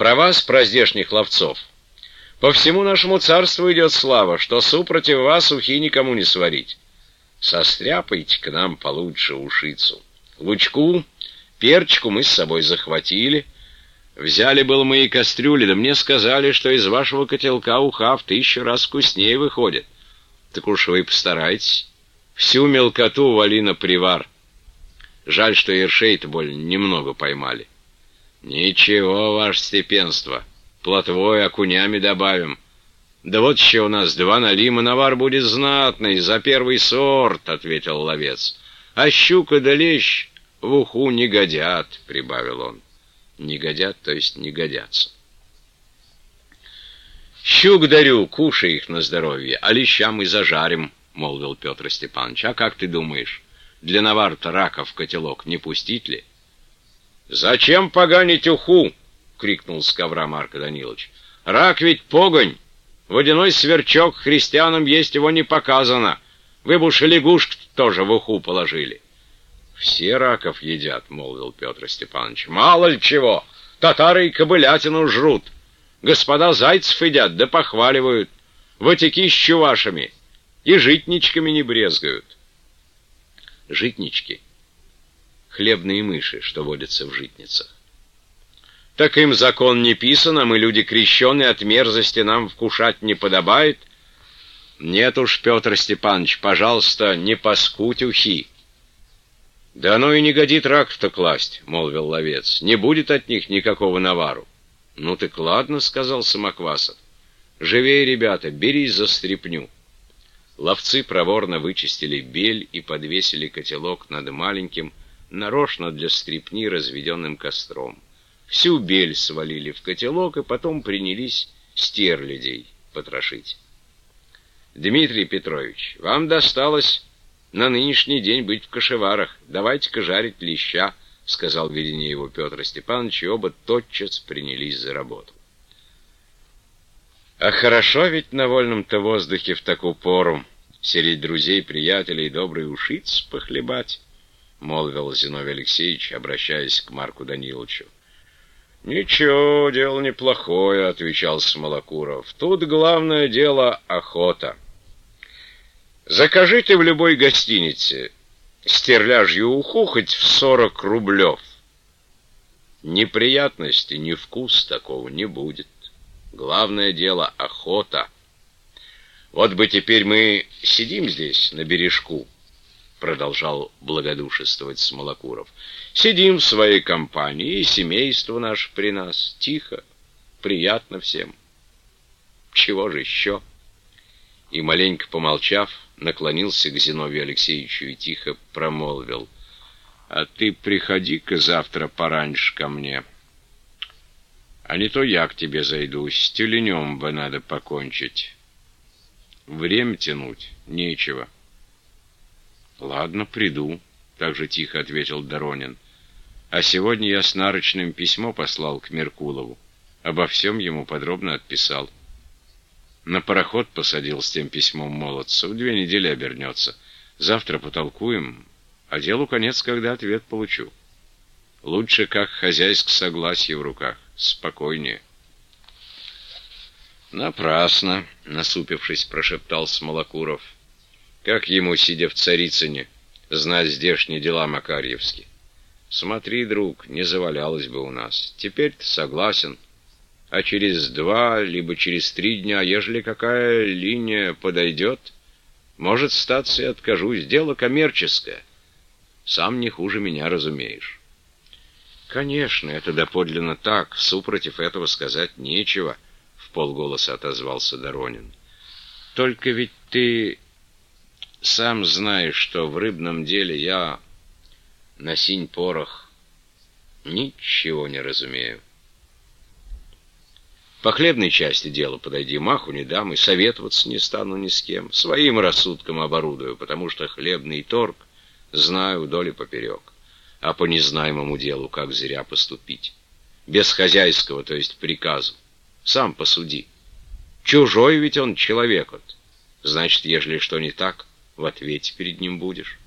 Про вас, про здешних ловцов. По всему нашему царству идет слава, что супротив вас ухи никому не сварить. Состряпайте к нам получше ушицу. Лучку, перчику мы с собой захватили. Взяли было мои кастрюли, да мне сказали, что из вашего котелка уха в тысячу раз вкуснее выходит. Так уж вы постарайтесь. Всю мелкоту вали на привар. Жаль, что ершей-то боль немного поймали. Ничего, ваше степенство, плотвой окунями добавим. Да вот еще у нас два налима, навар будет знатный, за первый сорт, — ответил ловец. А щука да лещ в уху не годят, — прибавил он. Не годят, то есть не годятся. Щук дарю, кушай их на здоровье, а леща мы зажарим, — молвил Петр Степанович. А как ты думаешь, для навар-то рака в котелок не пустить ли? «Зачем поганить уху?» — крикнул с ковра Марко Данилович. «Рак ведь погонь! Водяной сверчок христианам есть его не показано. Вы бы уж лягушек тоже в уху положили». «Все раков едят», — молвил Петр Степанович. «Мало ли чего! Татары и кобылятину жрут. Господа зайцев едят, да похваливают. Ватики с чувашами. И житничками не брезгают». Житнички — хлебные мыши, что водятся в житницах. Так им закон не писан, а мы люди крещеные, от мерзости нам вкушать не подобает. Нет уж, Петр Степанович, пожалуйста, не паскудь ухи. Да оно и не годит рак-то класть, молвил ловец. Не будет от них никакого навару. Ну так ладно, сказал Самоквасов. Живей, ребята, берись за стряпню. Ловцы проворно вычистили бель и подвесили котелок над маленьким, нарочно для стрипни разведенным костром. Всю бель свалили в котелок и потом принялись стерлядей потрошить. Дмитрий Петрович, вам досталось на нынешний день быть в кошеварах. Давайте-ка жарить леща, — сказал Веденееву Петр Степанович, и оба тотчас принялись за работу. А хорошо ведь на вольном-то воздухе в такую пору сидеть друзей, приятелей, добрый ушиц похлебать. — молвил Зиновий Алексеевич, обращаясь к Марку Даниловичу. «Ничего, дело неплохое», — отвечал Смолокуров. «Тут главное дело — охота. Закажите в любой гостинице стерляжью уху хоть в сорок рублев. Неприятности, ни вкус такого не будет. Главное дело — охота. Вот бы теперь мы сидим здесь, на бережку, — продолжал благодушествовать Смолокуров. Сидим в своей компании, и семейство наше при нас. Тихо, приятно всем. Чего же еще? И, маленько помолчав, наклонился к Зиновию Алексеевичу и тихо промолвил. А ты приходи-ка завтра пораньше ко мне. А не то я к тебе зайду, с тюленем бы надо покончить. Время тянуть нечего. — «Ладно, приду», — так же тихо ответил Доронин. «А сегодня я с нарочным письмо послал к Меркулову. Обо всем ему подробно отписал. На пароход посадил с тем письмом молодца. В две недели обернется. Завтра потолкуем, а делу конец, когда ответ получу. Лучше, как хозяйск согласие в руках. Спокойнее». «Напрасно», — насупившись, прошептал Смолокуров. Как ему, сидя в Царицыне, знать здешние дела Макарьевски? Смотри, друг, не завалялось бы у нас. Теперь-то согласен. А через два, либо через три дня, ежели какая линия подойдет, может, статься и откажусь. Дело коммерческое. Сам не хуже меня разумеешь. Конечно, это доподлинно так. Супротив этого сказать нечего, — в полголоса отозвался Доронин. Только ведь ты сам знаешь, что в рыбном деле я на синь-порох ничего не разумею. По хлебной части дела подойди, маху не дам и советоваться не стану ни с кем. Своим рассудком оборудую, потому что хлебный торг знаю вдоль и поперек. А по незнаемому делу как зря поступить. Без хозяйского, то есть приказу. Сам посуди. Чужой ведь он человек вот. Значит, ежели что не так, в ответе перед ним будешь.